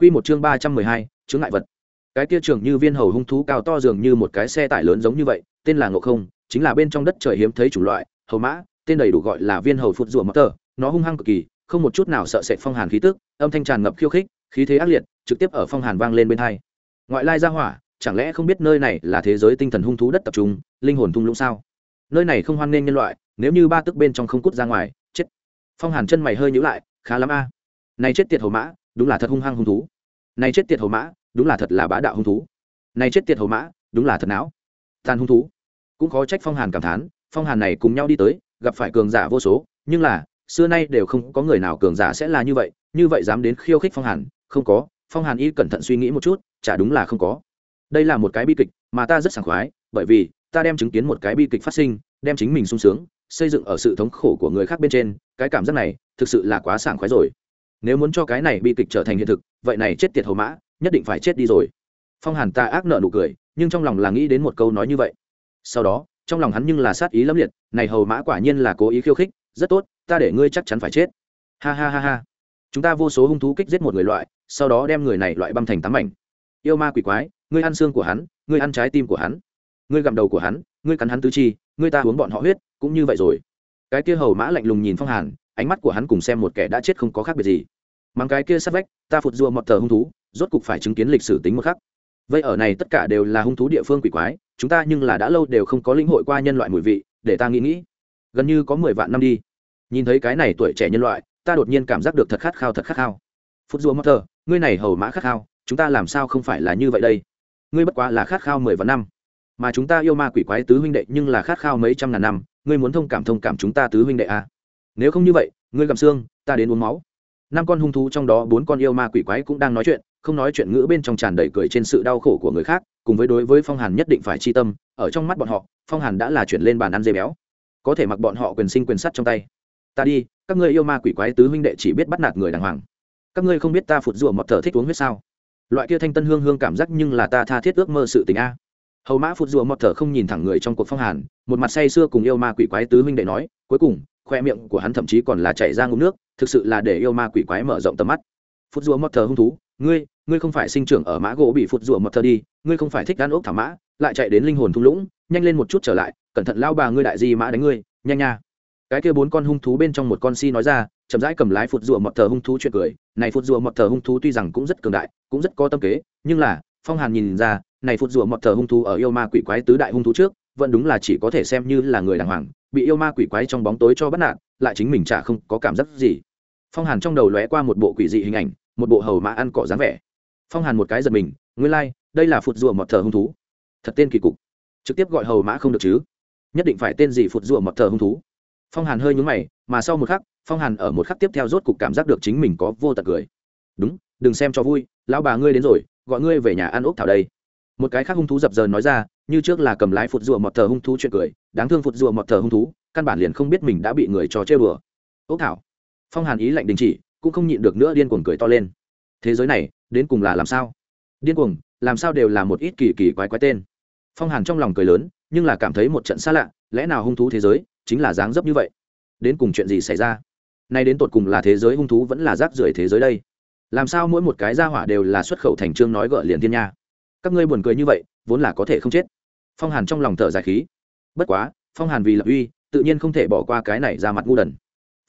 Quy một chương ba trăm mười hai, chướng ngại vật. Cái kia trưởng như viên hầu hung thú cao to dường như một cái xe tải lớn giống như vậy, tên là Ngộ Không, chính là bên trong đất trời hiếm thấy chủng loại, hầu mã, tên đầy đủ gọi là viên hầu phụt rùa mập tờ, nó hung hăng cực kỳ, không một chút nào sợ sệt phong hàn khí tức, âm thanh tràn ngập khiêu khích, khí thế ác liệt, trực tiếp ở phong hàn vang lên bên tai. Ngoại lai ra hỏa, chẳng lẽ không biết nơi này là thế giới tinh thần hung thú đất tập trung, linh hồn thung lũng sao? Nơi này không hoan nghênh nhân loại, nếu như ba tức bên trong không cút ra ngoài, chết. Phong hàn chân mày hơi nhíu lại, khá lắm a. Này chết tiệt hầu mã, đúng là thật hung hăng hung thú. Này chết tiệt hầu mã, đúng là thật là bá đạo hung thú. Này chết tiệt hầu mã, đúng là thật não. Tàn hung thú. Cũng khó trách phong hàn cảm thán, phong hàn này cùng nhau đi tới, gặp phải cường giả vô số, nhưng là, xưa nay đều không có người nào cường giả sẽ là như vậy như vậy dám đến khiêu khích phong hàn, không có. Phong hàn y cẩn thận suy nghĩ một chút, chả đúng là không có. Đây là một cái bi kịch, mà ta rất sảng khoái, bởi vì, ta đem chứng kiến một cái bi kịch phát sinh, đem chính mình sung sướng, xây dựng ở sự thống khổ của người khác bên trên, cái cảm giác này, thực sự là quá sảng khoái rồi nếu muốn cho cái này bi kịch trở thành hiện thực, vậy này chết tiệt hầu mã, nhất định phải chết đi rồi. Phong hàn ta ác nợ nụ cười, nhưng trong lòng là nghĩ đến một câu nói như vậy. Sau đó, trong lòng hắn nhưng là sát ý lắm liệt, này hầu mã quả nhiên là cố ý khiêu khích, rất tốt, ta để ngươi chắc chắn phải chết. Ha ha ha ha. Chúng ta vô số hung thú kích giết một người loại, sau đó đem người này loại băm thành tám mảnh. Yêu ma quỷ quái, ngươi ăn xương của hắn, ngươi ăn trái tim của hắn, ngươi gặm đầu của hắn, ngươi cắn hắn tứ chi, ngươi ta uống bọn họ huyết, cũng như vậy rồi. Cái kia hầu mã lạnh lùng nhìn phong hàn ánh mắt của hắn cùng xem một kẻ đã chết không có khác biệt gì. Mang cái kia sát vách, ta phụt rùa mọt thờ hung thú, rốt cục phải chứng kiến lịch sử tính một khắc. Vậy ở này tất cả đều là hung thú địa phương quỷ quái, chúng ta nhưng là đã lâu đều không có lĩnh hội qua nhân loại mùi vị, để ta nghĩ nghĩ. Gần như có mười vạn năm đi. Nhìn thấy cái này tuổi trẻ nhân loại, ta đột nhiên cảm giác được thật khát khao, thật khát khao. Phút rùa mọt thờ ngươi này hầu mã khát khao, chúng ta làm sao không phải là như vậy đây? Ngươi bất quá là khát khao mười vạn năm. Mà chúng ta yêu ma quỷ quái tứ huynh đệ nhưng là khát khao mấy trăm ngàn năm, ngươi muốn thông cảm thông cảm chúng ta tứ huynh đệ à? Nếu không như vậy, ngươi gặm xương, ta đến uống máu. Năm con hung thú trong đó bốn con yêu ma quỷ quái cũng đang nói chuyện, không nói chuyện ngữ bên trong tràn đầy cười trên sự đau khổ của người khác, cùng với đối với phong hàn nhất định phải chi tâm, ở trong mắt bọn họ, phong hàn đã là chuyển lên bàn ăn dê béo. Có thể mặc bọn họ quyền sinh quyền sắt trong tay. Ta đi, các ngươi yêu ma quỷ quái tứ huynh đệ chỉ biết bắt nạt người đàng hoàng. Các ngươi không biết ta phụt rủa mọt thở thích uống huyết sao? Loại kia thanh tân hương hương cảm giác nhưng là ta tha thiết ước mơ sự tình a. Hầu mã phụt rùa mọt thở không nhìn thẳng người trong cuộc phong hàn, một mặt say sưa cùng yêu ma quỷ quái tứ huynh đệ nói, cuối cùng khoe miệng của hắn thậm chí còn là chảy ra ngụm nước, thực sự là để yêu ma quỷ quái mở rộng tầm mắt. Phút rùa mọt thờ hung thú, ngươi ngươi không phải sinh trưởng ở mã gỗ bị phút rùa mọt thờ đi, ngươi không phải thích ăn ốc thả mã, lại chạy đến linh hồn thung lũng, nhanh lên một chút trở lại, cẩn thận lao bà ngươi đại di mã đánh ngươi, nhanh nha. Cái kia bốn con hung thú bên trong một con si nói ra, chậm rãi cầm lái phụt rùa mọt thờ hung thú chuyện cười, này phụt rùa mọt thờ hung thú tuy rằng cũng rất cường đại, cũng rất có tâm kế, nhưng là, phong hàn nhìn ra, này phụt rùa mọt thờ hung thú ở yêu ma quỷ quái tứ đại hung thú trước, vẫn đúng là chỉ có thể xem như là người đàng hoàng bị yêu ma quỷ quái trong bóng tối cho bắt nạt lại chính mình chả không có cảm giác gì. Phong hàn trong đầu lóe qua một bộ quỷ dị hình ảnh một bộ hầu mã ăn cỏ dáng vẻ. Phong hàn một cái giật mình nguyên lai、like, đây là phụt rùa mọt thờ hung thú. Thật tên kỳ cục. Trực tiếp gọi hầu mã không được chứ? Nhất định phải tên gì phụt rùa mọt thờ hung thú? Phong hàn hơi nhúng mày mà sau một khắc phong hàn ở một khắc tiếp theo rốt cục cảm giác được chính mình có vô tật cười. Đúng đừng xem cho vui lão bà ngươi đến rồi gọi ngươi về nhà ăn ốc thảo đây một cái khác hung thú dập dờn nói ra, như trước là cầm lái phụt rùa mọt thờ hung thú chuyện cười, đáng thương phụt rùa mọt thờ hung thú, căn bản liền không biết mình đã bị người trò chơi bừa ốc thảo, phong hàn ý lạnh đình chỉ, cũng không nhịn được nữa điên cuồng cười to lên. Thế giới này, đến cùng là làm sao? Điên cuồng, làm sao đều là một ít kỳ kỳ quái quái tên. Phong hàn trong lòng cười lớn, nhưng là cảm thấy một trận xa lạ, lẽ nào hung thú thế giới chính là dáng dấp như vậy? Đến cùng chuyện gì xảy ra? Nay đến tột cùng là thế giới hung thú vẫn là rác rưởi thế giới đây? Làm sao mỗi một cái gia hỏa đều là xuất khẩu thành trương nói gợi liền thiên nha? Các ngươi buồn cười như vậy, vốn là có thể không chết. Phong hàn trong lòng thở dài khí. Bất quá, phong hàn vì lập uy, tự nhiên không thể bỏ qua cái này ra mặt ngu đần.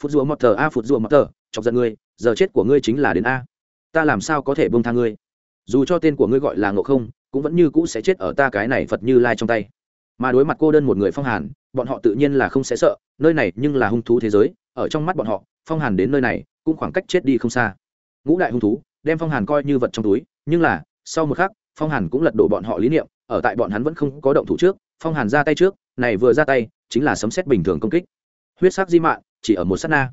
Phút rùa mọt thờ a, phút rùa mọt thờ chọc giận ngươi, giờ chết của ngươi chính là đến a. Ta làm sao có thể bông tha ngươi? Dù cho tên của ngươi gọi là ngộ không, cũng vẫn như cũ sẽ chết ở ta cái này phật như lai trong tay. Mà đối mặt cô đơn một người phong hàn, bọn họ tự nhiên là không sẽ sợ, nơi này nhưng là hung thú thế giới, ở trong mắt bọn họ, phong hàn đến nơi này, cũng khoảng cách chết đi không xa. Ngũ đại hung thú, đem phong hàn coi như vật trong túi, nhưng là, sau một khắc phong hàn cũng lật đổ bọn họ lý niệm, ở tại bọn hắn vẫn không có động thủ trước, phong hàn ra tay trước, này vừa ra tay, chính là sấm xét bình thường công kích. Huyết sắc di mạng chỉ ở một s á t na.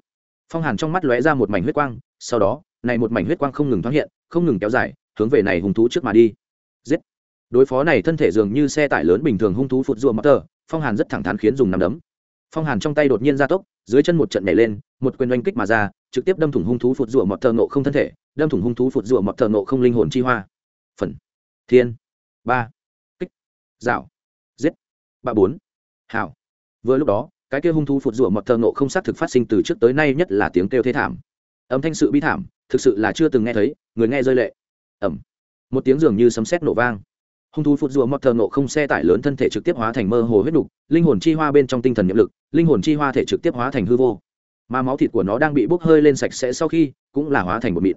Phong hàn trong mắt lóe ra một mảnh huyết quang, sau đó, này một mảnh huyết quang không ngừng thoáng hiện, không ngừng kéo dài, hướng về này hung thú trước mà đi. Giết! Đối phó này thân thể dường như xe tải lớn bình thường hung thú phụt rùa mắc tờ, phong hàn rất thẳng thắn khiến dùng nằm đấm. Phong hàn trong tay đột nhiên ra tốc, dưới chân một trận nhảy lên, một quyền oanh kích mà ra, trực tiếp đâm thủng hung thú phụt rùa mọt thờ nộ không thân thể, đâm thủng hung thú phụt rùa mọt thờ nộ không linh hồn chi hoa. Phần thiên. Ba. Kích. Dạo giết. Ba bốn. Hảo. Vừa lúc đó, cái kia hung thú phụt rủa mọt thờ nộ không xác thực phát sinh từ trước tới nay nhất là tiếng kêu thế thảm. Âm thanh sự bi thảm, thực sự là chưa từng nghe thấy, người nghe rơi lệ. Ẩm. Một tiếng dường như sấm sét nổ vang. Hung thú phụt rùa mọt thờ nộ không xe tải lớn thân thể trực tiếp hóa thành mơ hồ huyết đục linh hồn chi hoa bên trong tinh thần nhiệm lực, linh hồn chi hoa thể trực tiếp hóa thành hư vô. Mà máu thịt của nó đang bị bốc hơi lên sạch sẽ sau khi, cũng là hóa thành một mịn.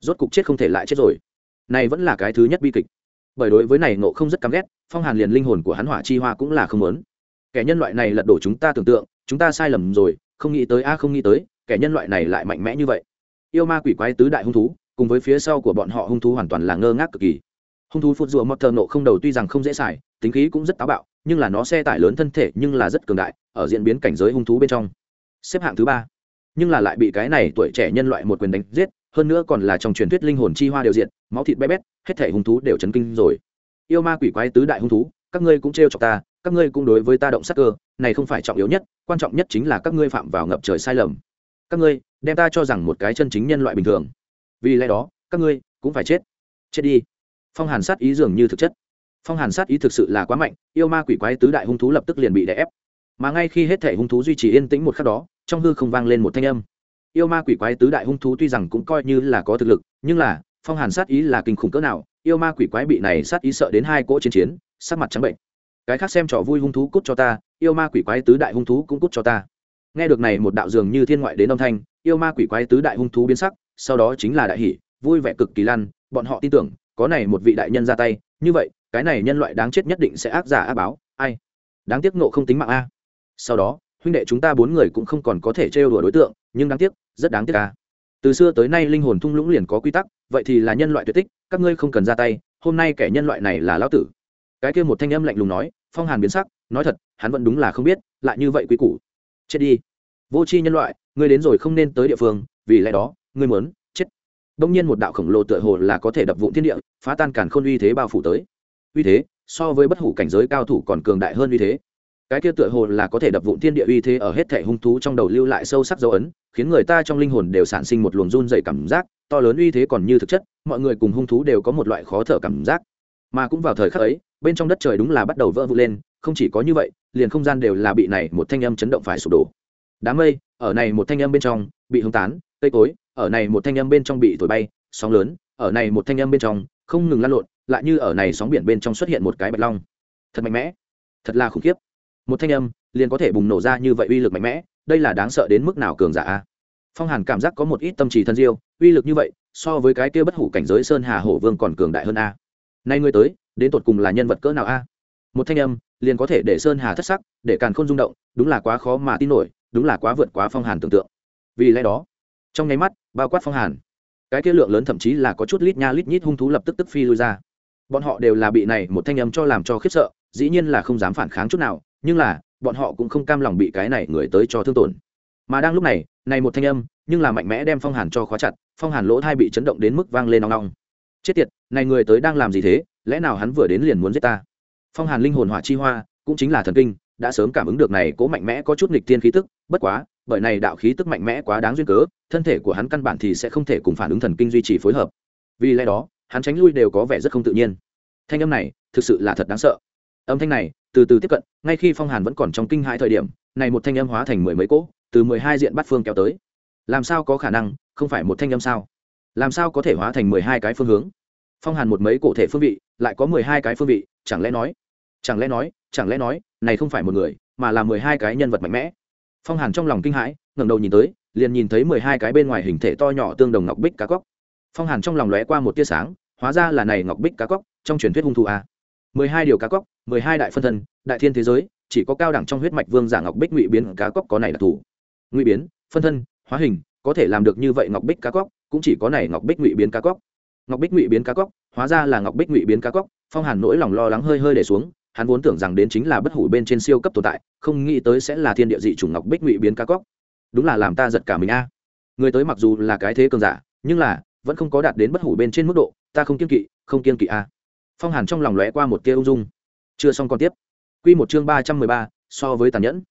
Rốt cục chết không thể lại chết rồi. Này vẫn là cái thứ nhất bi kịch bởi đối với này nộ không rất căm ghét, phong hàn liền linh hồn của hắn hỏa chi hoa cũng là không muốn. Kẻ nhân loại này lật đổ chúng ta tưởng tượng, chúng ta sai lầm rồi, không nghĩ tới, a, không nghĩ tới, kẻ nhân loại này lại mạnh mẽ như vậy. Yêu ma quỷ quái tứ đại hung thú, cùng với phía sau của bọn họ hung thú hoàn toàn là ngơ ngác cực kỳ. Hung thú phụt rùa mọt thờ nộ không đầu tuy rằng không dễ xài, tính khí cũng rất táo bạo, nhưng là nó xe tải lớn thân thể nhưng là rất cường đại, ở diễn biến cảnh giới hung thú bên trong. Xếp hạng thứ ba. Nhưng là lại bị cái này tuổi trẻ nhân loại một quyền đánh giết hơn nữa còn là trong truyền thuyết linh hồn chi hoa đều diện máu thịt bé bét, hết thể hung thú đều chấn kinh rồi. Yêu ma quỷ quái tứ đại hung thú, các ngươi cũng trêu chọc ta, các ngươi cũng đối với ta động sắc cơ, này không phải trọng yếu nhất, quan trọng nhất chính là các ngươi phạm vào ngập trời sai lầm. Các ngươi, đem ta cho rằng một cái chân chính nhân loại bình thường. Vì lẽ đó, các ngươi cũng phải chết. Chết đi. Phong hàn sát ý dường như thực chất. Phong hàn sát ý thực sự là quá mạnh, yêu ma quỷ quái tứ đại hung thú lập tức liền bị đè ép. Mà ngay khi hết thể hung thú duy trì yên tĩnh một khắc đó, trong hư không vang lên một thanh âm yêu ma quỷ quái tứ đại hung thú tuy rằng cũng coi như là có thực lực, nhưng là, phong hàn sát ý là kinh khủng cỡ nào. Yêu ma quỷ quái bị này sát ý sợ đến hai cỗ chiến chiến, sắc mặt trắng bệnh. Cái khác xem trò vui hung thú cút cho ta, yêu ma quỷ quái tứ đại hung thú cũng cút cho ta. Nghe được này một đạo dường như thiên ngoại đến âm thanh, yêu ma quỷ quái tứ đại hung thú biến sắc, sau đó chính là đại hỷ, vui vẻ cực kỳ lan, bọn họ tin tưởng, có này một vị đại nhân ra tay, như vậy, cái này nhân loại đáng chết nhất định sẽ ác giả ác báo, ai? Đáng tiếc nộ không tính mạng a. Sau đó, huynh đệ chúng ta bốn người cũng không còn có thể trêu đùa đối tượng nhưng đáng tiếc, rất đáng tiếc ca từ xưa tới nay linh hồn thung lũng liền có quy tắc, vậy thì là nhân loại tuyệt tích, các ngươi không cần ra tay, hôm nay kẻ nhân loại này là lão tử. Cái kia một thanh âm lạnh lùng nói, phong hàn biến sắc, nói thật, hắn vẫn đúng là không biết, lại như vậy quý củ. Chết đi. Vô tri nhân loại, ngươi đến rồi không nên tới địa phương, vì lẽ đó, ngươi muốn chết. Đông nhiên một đạo khổng lồ tựa hồ là có thể đập vụn thiên địa, phá tan cản khôn uy thế bao phủ tới. Uy thế, so với bất hủ cảnh giới cao thủ còn cường đại hơn uy thế cái kia tựa hồ là có thể đập vụn thiên địa uy thế ở hết thể hung thú trong đầu lưu lại sâu sắc dấu ấn, khiến người ta trong linh hồn đều sản sinh một luồng run dày cảm giác, to lớn uy thế còn như thực chất, mọi người cùng hung thú đều có một loại khó thở cảm giác. Mà cũng vào thời khắc ấy, bên trong đất trời đúng là bắt đầu vỡ vụn lên, không chỉ có như vậy, liền không gian đều là bị này một thanh âm chấn động phải sụp đổ. Đám mây, ở này một thanh âm bên trong, bị hung tán, cây cối, ở này một thanh âm bên trong bị thổi bay, sóng lớn, ở này một thanh âm bên trong, không ngừng lăn lộn, lại như ở này sóng biển bên trong xuất hiện một cái bạch long. Thật mạnh mẽ. Thật là khủng khiếp một thanh âm liền có thể bùng nổ ra như vậy uy lực mạnh mẽ, đây là đáng sợ đến mức nào cường giả a? Phong hàn cảm giác có một ít tâm trí thân diêu, uy lực như vậy, so với cái kia bất hủ cảnh giới sơn hà hổ vương còn cường đại hơn a. Nay ngươi tới, đến tột cùng là nhân vật cỡ nào a? Một thanh âm liền có thể để sơn hà thất sắc, để càn khôn rung động, đúng là quá khó mà tin nổi, đúng là quá vượt quá phong hàn tưởng tượng. Vì lẽ đó, trong nháy mắt, bao quát phong hàn, cái kia lượng lớn thậm chí là có chút lít nha lít nhít hung thú lập tức tức phi lui ra. Bọn họ đều là bị này một thanh âm cho làm cho khiếp sợ, dĩ nhiên là không dám phản kháng chút nào nhưng là, bọn họ cũng không cam lòng bị cái này người tới cho thương tổn. Mà đang lúc này này một thanh âm, nhưng là mạnh mẽ đem phong hàn cho khóa chặt, phong hàn lỗ thai bị chấn động đến mức vang lên nong nong chết tiệt, này người tới đang làm gì thế? Lẽ nào hắn vừa đến liền muốn giết ta? Phong hàn linh hồn hỏa chi hoa, cũng chính là thần kinh, đã sớm cảm ứng được này cố mạnh mẽ có chút nghịch tiên khí tức, bất quá, bởi này đạo khí tức mạnh mẽ quá đáng duyên cớ, thân thể của hắn căn bản thì sẽ không thể cùng phản ứng thần kinh duy trì phối hợp. Vì lẽ đó, hắn tránh lui đều có vẻ rất không tự nhiên. Thanh âm này, thực sự là thật đáng sợ. Âm thanh này từ từ tiếp cận, ngay khi phong hàn vẫn còn trong kinh hãi thời điểm, này một thanh âm hóa thành mười mấy cỗ, từ mười hai diện bắt phương kéo tới. Làm sao có khả năng, không phải một thanh âm sao? Làm sao có thể hóa thành mười hai cái phương hướng? Phong hàn một mấy cổ thể phương vị, lại có mười hai cái phương vị, chẳng lẽ nói, chẳng lẽ nói, chẳng lẽ nói, này không phải một người, mà là mười hai cái nhân vật mạnh mẽ. Phong hàn trong lòng kinh hãi, ngẩng đầu nhìn tới, liền nhìn thấy mười hai cái bên ngoài hình thể to nhỏ tương đồng ngọc bích cá cóc. Phong hàn trong lòng lóe qua một tia sáng, hóa ra là này ngọc bích cá cóc, trong truyền thuyết hung thủ a mười hai điều cá cóc, mười hai đại phân thân, đại thiên thế giới, chỉ có cao đẳng trong huyết mạch vương giả ngọc bích ngụy biến cá cóc có này là thủ. ngụy biến, phân thân, hóa hình, có thể làm được như vậy ngọc bích cá cóc, cũng chỉ có này ngọc bích ngụy biến cá cóc. Ngọc bích ngụy biến cá cóc, hóa ra là ngọc bích ngụy biến cá cóc, phong hàn nỗi lòng lo lắng hơi hơi để xuống, hắn vốn tưởng rằng đến chính là bất hủ bên trên siêu cấp tồn tại, không nghĩ tới sẽ là thiên địa dị chủng ngọc bích ngụy biến cá cóc. Đúng là làm ta giật cả mình a. Người tới mặc dù là cái thế cường giả, nhưng là vẫn không có đạt đến bất hủ bên trên mức độ, ta không kiên kỵ, không kiên kỵ a phong hàn trong lòng lóe qua một tia ung dung. Chưa xong còn tiếp. Q một chương ba trăm mười ba, so với tàn nhẫn.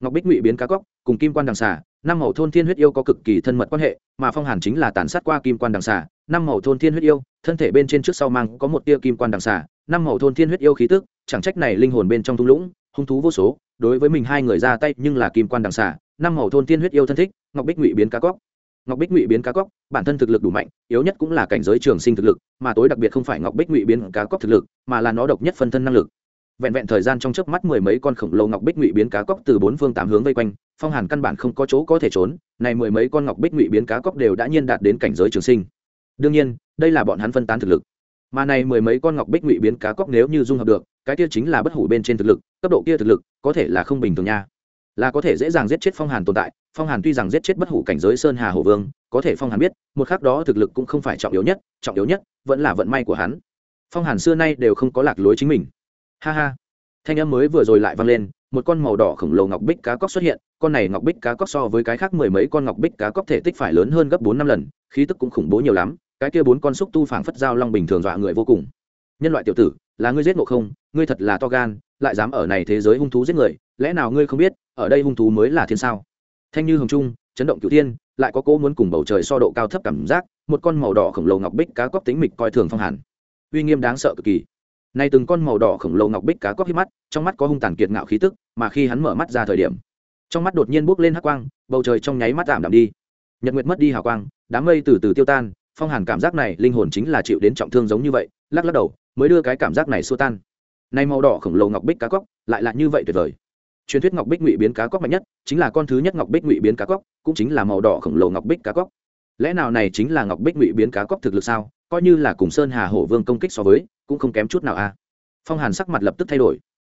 Ngọc bích ngụy biến cá cóc, cùng kim quan đằng xà, năm hậu thôn thiên huyết yêu có cực kỳ thân mật quan hệ, mà phong hàn chính là tàn sát qua kim quan đằng xà, năm hậu thôn thiên huyết yêu, thân thể bên trên trước sau mang có một tia kim quan đằng xà, năm hậu thôn thiên huyết yêu khí tức, chẳng trách này linh hồn bên trong thung lũng, hung thú vô số, đối với mình hai người ra tay nhưng là kim quan đằng xà, năm hậu thôn thiên huyết yêu thân thích, ngọc bích ngụy biến cá cóc ngọc bích ngụy biến cá cóc, bản thân thực lực đủ mạnh, yếu nhất cũng là cảnh giới trường sinh thực lực, mà tối đặc biệt không phải ngọc bích ngụy biến cá cóc thực lực, mà là nó độc nhất phân thân năng lực. Vẹn vẹn thời gian trong chớp mắt mười mấy con khổng lồ ngọc bích ngụy biến cá cóc từ bốn phương tám hướng vây quanh, phong hàn căn bản không có chỗ có thể trốn, này mười mấy con ngọc bích ngụy biến cá cóc đều đã nhiên đạt đến cảnh giới trường sinh. Đương nhiên, đây là bọn hắn phân tán thực lực. Mà này mười mấy con ngọc bích ngụy biến cá cóc nếu như dung hợp được, cái kia chính là bất hủ bên trên thực lực, cấp độ kia thực lực có thể là không bình thường nha là có thể dễ dàng giết chết phong hàn tồn tại. Phong hàn tuy rằng giết chết bất hủ cảnh giới sơn hà hổ vương, có thể phong hàn biết, một khác đó thực lực cũng không phải trọng yếu nhất, trọng yếu nhất vẫn là vận may của hắn. Phong hàn xưa nay đều không có lạc lối chính mình. Ha ha. Thanh âm mới vừa rồi lại vang lên, một con màu đỏ khổng lồ ngọc bích cá cóc xuất hiện, con này ngọc bích cá cóc so với cái khác mười mấy con ngọc bích cá cóc thể tích phải lớn hơn gấp bốn năm lần, khí tức cũng khủng bố nhiều lắm, cái kia bốn con xúc tu phảng phất dao long bình thường dọa người vô cùng. Nhân loại tiểu tử, là ngươi giết ngộ không? Ngươi thật là to gan, lại dám ở này thế giới hung thú giết người, lẽ nào ngươi không biết ở đây hung thú mới là thiên sao? Thanh như hồng trung, chấn động cửu thiên, lại có cố muốn cùng bầu trời so độ cao thấp cảm giác, một con màu đỏ khổng lồ ngọc bích cá cóc tính mịch coi thường phong hàn. Uy nghiêm đáng sợ cực kỳ. Nay từng con màu đỏ khổng lồ ngọc bích cá cóc hít mắt, trong mắt có hung tàn kiệt ngạo khí tức, mà khi hắn mở mắt ra thời điểm, trong mắt đột nhiên bốc lên hắc quang, bầu trời trong nháy mắt tạm đạm đi. Nhật nguyệt mất đi hào quang, đám mây từ từ tiêu tan, phong hàn cảm giác này linh hồn chính là chịu đến trọng thương giống như vậy, lắc lắc đầu, mới đưa cái cảm giác này xua tan. Nay màu đỏ khổng lồ ngọc bích cá cóc, lại là như vậy tuyệt vời truyền thuyết ngọc bích ngụy biến cá cóc mạnh nhất, chính là con thứ nhất ngọc bích ngụy biến cá cóc, cũng chính là màu đỏ khổng lồ ngọc bích cá cóc. Lẽ nào này chính là ngọc bích ngụy biến cá cóc thực lực sao? Coi như là cùng sơn hà hổ vương công kích so với, cũng không kém chút nào a. Phong hàn sắc mặt lập tức thay đổi.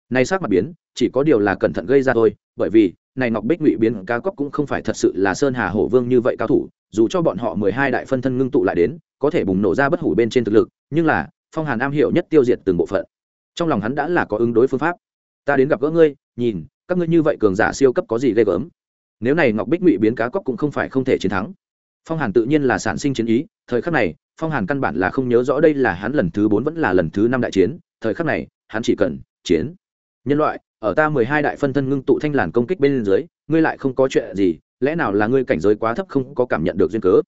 Này sắc mặt biến, chỉ có điều là cẩn thận gây ra thôi, bởi vì, này ngọc bích ngụy biến cá cóc cũng không phải thật sự là sơn hà hổ vương như vậy cao thủ, dù cho bọn họ mười hai đại phân thân ngưng tụ lại đến, có thể bùng nổ ra bất hủ bên trên thực lực, nhưng là, phong hàn am hiểu nhất tiêu diệt từng bộ phận. Trong lòng hắn đã là có ứng đối phương pháp. Ta đến gặp gỡ ngươi, nhìn các ngươi như vậy cường giả siêu cấp có gì ghê gớm? Nếu này ngọc bích ngụy biến cá cóc cũng không phải không thể chiến thắng. Phong hàn tự nhiên là sản sinh chiến ý, thời khắc này, phong hàn căn bản là không nhớ rõ đây là hắn lần thứ bốn vẫn là lần thứ năm đại chiến, thời khắc này, hắn chỉ cần chiến. Nhân loại, ở ta mười hai đại phân thân ngưng tụ thanh làn công kích bên dưới, ngươi lại không có chuyện gì, lẽ nào là ngươi cảnh giới quá thấp không có cảm nhận được duyên cớ?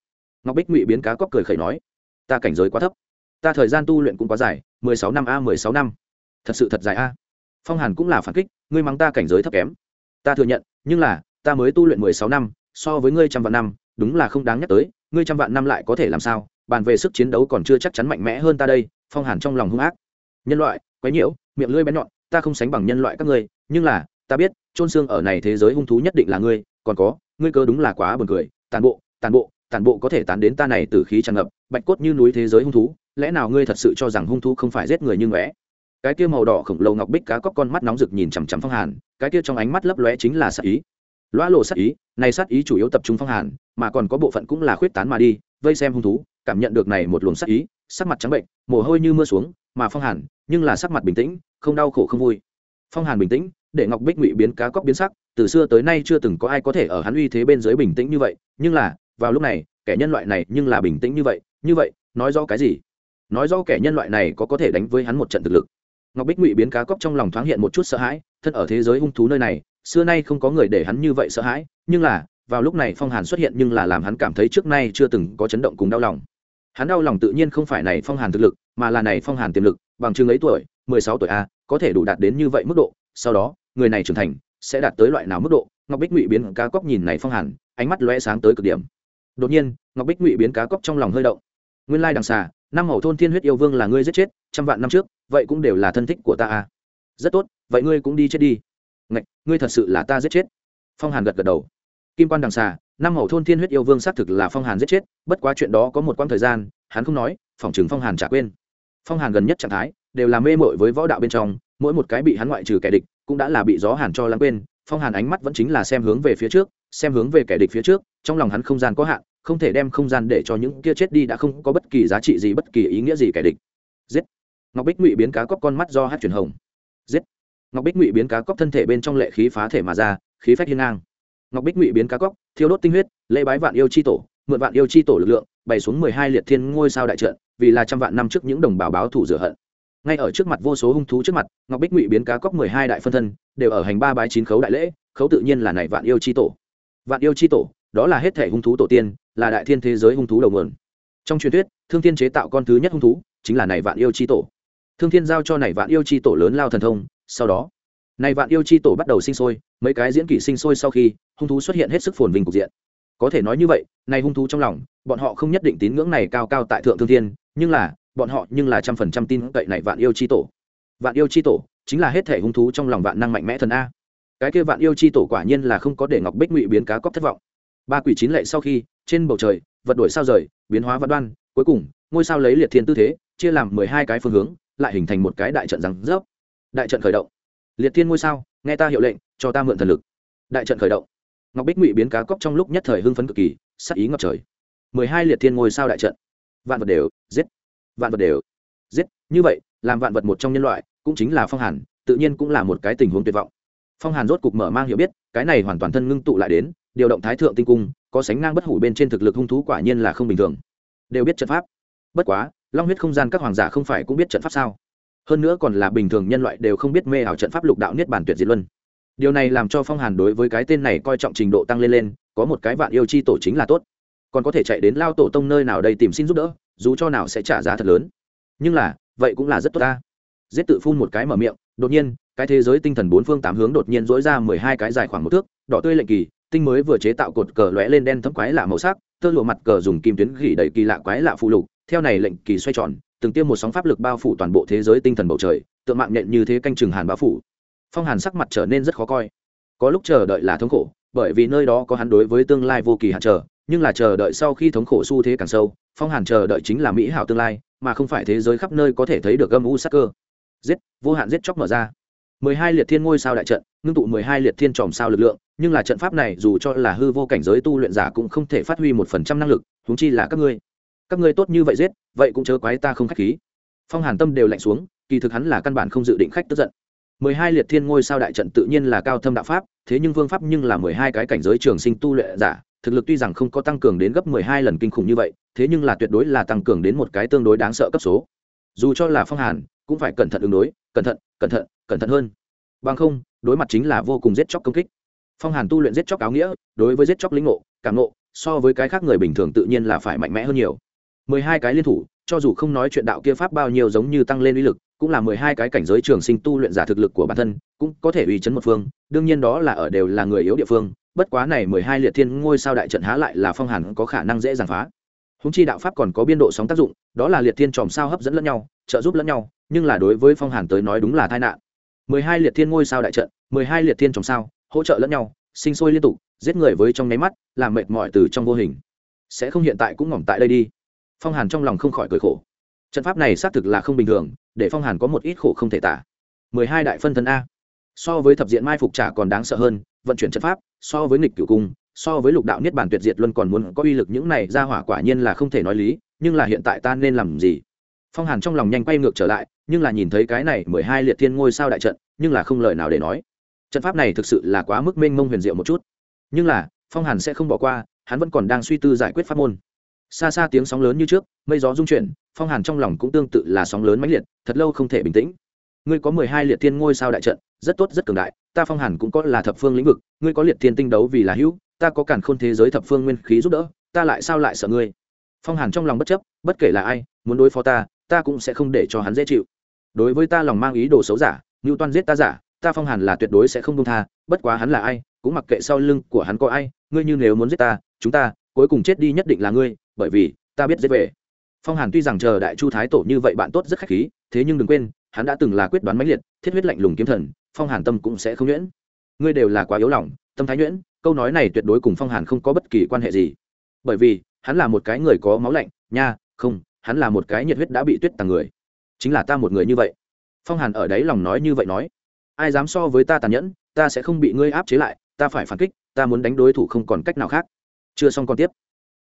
Ngọc bích ngụy biến cá cóc cười khẩy nói, ta cảnh giới quá thấp. Ta thời gian tu luyện cũng quá dài, mười sáu năm a, mười sáu năm. Thật sự thật dài a phong hàn cũng là phản kích, ngươi mắng ta cảnh giới thấp kém. Ta thừa nhận, nhưng là, ta mới tu luyện mười sáu năm, so với ngươi trăm vạn năm, đúng là không đáng nhắc tới, ngươi trăm vạn năm lại có thể làm sao? Bàn về sức chiến đấu còn chưa chắc chắn mạnh mẽ hơn ta đây, phong hàn trong lòng hung ác. Nhân loại, quấy nhiễu, miệng lưỡi bén nhọn, ta không sánh bằng nhân loại các ngươi, nhưng là, ta biết trôn xương ở này thế giới hung thú nhất định là ngươi, còn có, ngươi cơ đúng là quá buồn cười, tàn bộ tàn bộ tàn bộ có thể tán đến ta này từ khí tràn ngập, bạch cốt như núi thế giới hung thú, lẽ nào ngươi thật sự cho rằng hung thú không phải giết người như ngóe cái kia màu đỏ khổng lồ ngọc bích cá cóc con mắt nóng rực nhìn chằm chằm phong hàn, cái kia trong ánh mắt lấp lóe chính là sát ý. Loa lộ sát ý, này sát ý chủ yếu tập trung phong hàn, mà còn có bộ phận cũng là khuyết tán mà đi, vây xem hung thú, cảm nhận được này một luồng sát ý, sắc mặt trắng bệnh, mồ hôi như mưa xuống, mà phong hàn, nhưng là sắc mặt bình tĩnh, không đau khổ không vui. Phong hàn bình tĩnh, để ngọc bích ngụy biến cá cóc biến sắc, từ xưa tới nay chưa từng có ai có thể ở hắn uy thế bên dưới bình tĩnh như vậy, nhưng là, vào lúc này, kẻ nhân loại này nhưng là bình tĩnh như vậy như vậy, nói rõ cái gì? Nói rõ kẻ nhân loại này có có thể đánh với hắn một trận thực lực ngọc bích ngụy biến cá cóc trong lòng thoáng hiện một chút sợ hãi, thân ở thế giới hung thú nơi này, xưa nay không có người để hắn như vậy sợ hãi, nhưng là, vào lúc này phong hàn xuất hiện nhưng là làm hắn cảm thấy trước nay chưa từng có chấn động cùng đau lòng. Hắn đau lòng tự nhiên không phải này phong hàn thực lực, mà là này phong hàn tiềm lực, bằng chứng ấy tuổi, mười sáu tuổi a, có thể đủ đạt đến như vậy mức độ, sau đó, người này trưởng thành, sẽ đạt tới loại nào mức độ? Ngọc bích ngụy biến cá cóc nhìn này phong hàn, ánh mắt lóe sáng tới cực điểm. Đột nhiên, ngọc bích ngụy biến cá cóc trong lòng hơi động. Nguyên lai đằng xà năm hậu thôn thiên huyết yêu vương là ngươi giết chết, trăm vạn năm trước, vậy cũng đều là thân thích của ta à. Rất tốt, vậy ngươi cũng đi chết đi. Ngạch, ngươi thật sự là ta giết chết. Phong hàn gật gật đầu. Kim quan đằng xà, năm hậu thôn thiên huyết yêu vương xác thực là phong hàn giết chết, bất quá chuyện đó có một quãng thời gian, hắn không nói phòng chừng phong hàn trả quên. Phong hàn gần nhất trạng thái, đều là mê mội với võ đạo bên trong, mỗi một cái bị hắn ngoại trừ kẻ địch, cũng đã là bị gió hàn cho lãng quên. Phong hàn ánh mắt vẫn chính là xem hướng về phía trước, xem hướng về kẻ địch phía trước, trong lòng hắn không gian có hạn không thể đem không gian để cho những kia chết đi đã không có bất kỳ giá trị gì, bất kỳ ý nghĩa gì kẻ địch. Giết. Ngọc bích ngụy biến cá cóc con mắt do hát chuyển hồng. Giết. Ngọc bích ngụy biến cá cóc thân thể bên trong lệ khí phá thể mà ra, khí phách hiên ngang. Ngọc bích ngụy biến cá cóc, thiêu đốt tinh huyết, lễ bái vạn yêu chi tổ, mượn vạn yêu chi tổ lực lượng, bày xuống mười hai liệt thiên ngôi sao đại trận, vì là trăm vạn năm trước những đồng bào báo thủ rửa hận. Ngay ở trước mặt vô số hung thú trước mặt, ngọc bích ngụy biến cá cóc mười hai đại phân thân, đều ở hành ba bái chín khấu đại lễ, khấu tự nhiên là này vạn yêu chi tổ. Vạn yêu chi tổ, đó là hết thể hung thú tổ tiên là đại thiên thế giới hung thú đầu nguồn. Trong truyền thuyết, thương thiên chế tạo con thứ nhất hung thú chính là này vạn yêu chi tổ. Thương thiên giao cho này vạn yêu chi tổ lớn lao thần thông, sau đó, này vạn yêu chi tổ bắt đầu sinh sôi, mấy cái diễn kỷ sinh sôi sau khi, hung thú xuất hiện hết sức phồn vinh cục diện. Có thể nói như vậy, này hung thú trong lòng, bọn họ không nhất định tín ngưỡng này cao cao tại thượng thương thiên, nhưng là, bọn họ nhưng là trăm phần trăm tin cậy này vạn yêu chi tổ. Vạn yêu chi tổ chính là hết thể hung thú trong lòng vạn năng mạnh mẽ thần a. Cái kia vạn yêu chi tổ quả nhiên là không có để ngọc bích ngụy biến cá cóc thất vọng ba quỷ chín lệ sau khi, trên bầu trời, vật đổi sao rời, biến hóa vạn đoan, cuối cùng, ngôi sao lấy liệt thiên tư thế, chia làm mười hai cái phương hướng, lại hình thành một cái đại trận rằng rớp. Đại trận khởi động. Liệt thiên ngôi sao, nghe ta hiệu lệnh, cho ta mượn thần lực. Đại trận khởi động. Ngọc bích ngụy biến cá cóc trong lúc nhất thời hưng phấn cực kỳ, sắc ý ngập trời. Mười hai liệt thiên ngôi sao đại trận. Vạn vật đều, giết. Vạn vật đều, giết. Như vậy, làm vạn vật một trong nhân loại, cũng chính là phong hàn, tự nhiên cũng là một cái tình huống tuyệt vọng. Phong hàn rốt cục mở mang hiểu biết, cái này hoàn toàn thân ngưng tụ lại đến điều động thái thượng tinh cung, có sánh ngang bất hủ bên trên thực lực hung thú quả nhiên là không bình thường. Đều biết trận pháp. Bất quá, long huyết không gian các hoàng giả không phải cũng biết trận pháp sao? Hơn nữa còn là bình thường nhân loại đều không biết mê ảo trận pháp lục đạo niết bản tuyệt diệt luân. Điều này làm cho phong hàn đối với cái tên này coi trọng trình độ tăng lên lên, có một cái vạn yêu chi tổ chính là tốt. Còn có thể chạy đến lao tổ tông nơi nào đây tìm xin giúp đỡ, dù cho nào sẽ trả giá thật lớn. Nhưng là, vậy cũng là rất tốt ta. Giết tự phun một cái mở miệng, đột nhiên, cái thế giới tinh thần bốn phương tám hướng đột nhiên dỗi ra mười hai cái dài khoảng một thước, đỏ tươi lệnh kỳ tinh mới vừa chế tạo cột cờ lóe lên đen thấm quái lạ màu sắc, tơ lụa mặt cờ dùng kim tuyến gỉ đầy kỳ lạ quái lạ phụ lục, theo này lệnh kỳ xoay tròn, từng tiêm một sóng pháp lực bao phủ toàn bộ thế giới tinh thần bầu trời, tượng mạng nhện như thế canh chừng hàn bao phủ. Phong hàn sắc mặt trở nên rất khó coi. Có lúc chờ đợi là thống khổ, bởi vì nơi đó có hắn đối với tương lai vô kỳ hạn chờ, nhưng là chờ đợi sau khi thống khổ xu thế càng sâu, phong hàn chờ đợi chính là mỹ hảo tương lai, mà không phải thế giới khắp nơi có thể thấy được âm u sắc cơ. Giết, vô hạn giết chóc mở ra mười hai liệt thiên ngôi sao đại trận, ngưng tụ mười hai liệt thiên tròm sao lực lượng, nhưng là trận pháp này dù cho là hư vô cảnh giới tu luyện giả cũng không thể phát huy một phần trăm năng lực húng chi là các ngươi. Các ngươi tốt như vậy giết, vậy cũng chớ quái ta không khách khí. Phong hàn tâm đều lạnh xuống, kỳ thực hắn là căn bản không dự định khách tức giận. mười hai liệt thiên ngôi sao đại trận tự nhiên là cao thâm đạo pháp, thế nhưng vương pháp nhưng là mười hai cái cảnh giới trường sinh tu luyện giả, thực lực tuy rằng không có tăng cường đến gấp mười hai lần kinh khủng như vậy, thế nhưng là tuyệt đối là tăng cường đến một cái tương đối đáng sợ cấp số. Dù cho là phong hàn cũng phải cẩn thận ứng đối, cẩn thận cẩn thận cẩn thận hơn. Bằng không, đối mặt chính là vô cùng giết chóc công kích. Phong hàn tu luyện giết chóc áo nghĩa, đối với giết chóc lĩnh ngộ, cảm ngộ, so với cái khác người bình thường tự nhiên là phải mạnh mẽ hơn nhiều. Mười hai cái liên thủ, cho dù không nói chuyện đạo kia pháp bao nhiêu giống như tăng lên uy lực, cũng là mười hai cái cảnh giới trường sinh tu luyện giả thực lực của bản thân, cũng có thể uy chấn một phương, đương nhiên đó là ở đều là người yếu địa phương, bất quá này mười hai liệt thiên ngôi sao đại trận há lại là phong hàn có khả năng dễ dàng phá. Húng chi đạo pháp còn có biên độ sóng tác dụng, đó là liệt thiên tròm sao hấp dẫn lẫn nhau, trợ giúp lẫn nhau nhưng là đối với phong hàn tới nói đúng là tai nạn. Mười hai liệt thiên ngôi sao đại trận, mười hai liệt thiên trồng sao, hỗ trợ lẫn nhau, sinh sôi liên tục, giết người với trong nháy mắt, làm mệt mỏi từ trong vô hình. Sẽ không hiện tại cũng ngỏm tại đây đi. Phong hàn trong lòng không khỏi cười khổ. Trận pháp này xác thực là không bình thường, để phong hàn có một ít khổ không thể tả. Mười hai đại phân thân a. So với thập diện mai phục trả còn đáng sợ hơn, vận chuyển trận pháp, so với nghịch cửu cung, so với lục đạo niết bản tuyệt diệt luân còn muốn có uy lực những này ra hỏa quả nhiên là không thể nói lý, nhưng là hiện tại ta nên làm gì? Phong hàn trong lòng nhanh quay ngược trở lại nhưng là nhìn thấy cái này mười hai liệt thiên ngôi sao đại trận, nhưng là không lời nào để nói. Trận pháp này thực sự là quá mức mênh mông huyền diệu một chút. Nhưng là, phong hàn sẽ không bỏ qua, hắn vẫn còn đang suy tư giải quyết pháp môn. Xa xa tiếng sóng lớn như trước, mây gió rung chuyển, phong hàn trong lòng cũng tương tự là sóng lớn mãnh liệt, thật lâu không thể bình tĩnh. Ngươi có mười hai liệt thiên ngôi sao đại trận, rất tốt, rất cường đại, ta phong hàn cũng có là thập phương lĩnh vực, ngươi có liệt thiên tinh đấu vì là hữu, ta có cản khôn thế giới thập phương nguyên khí giúp đỡ, ta lại sao lại sợ ngươi? Phong hàn trong lòng bất chấp, bất kể là ai, muốn đối phó ta ta cũng sẽ không để cho hắn dễ chịu. Đối với ta lòng mang ý đồ xấu giả như toan giết ta giả, ta phong hàn là tuyệt đối sẽ không công tha, bất quá hắn là ai, cũng mặc kệ sau lưng của hắn có ai, ngươi như nếu muốn giết ta, chúng ta cuối cùng chết đi nhất định là ngươi, bởi vì ta biết giết về. Phong hàn tuy rằng chờ đại chu thái tổ như vậy bạn tốt rất khách khí, thế nhưng đừng quên, hắn đã từng là quyết đoán mãnh liệt, thiết huyết lạnh lùng kiếm thần, phong hàn tâm cũng sẽ không nhuyễn. Ngươi đều là quá yếu lòng, tâm thái nhuyễn, câu nói này tuyệt đối cùng phong hàn không có bất kỳ quan hệ gì. Bởi vì, hắn là một cái người có máu lạnh, nha, không hắn là một cái nhiệt huyết đã bị tuyết tàng người. Chính là ta một người như vậy. Phong hàn ở đấy lòng nói như vậy nói. Ai dám so với ta tàn nhẫn, ta sẽ không bị ngươi áp chế lại, ta phải phản kích, ta muốn đánh đối thủ không còn cách nào khác. Chưa xong còn tiếp.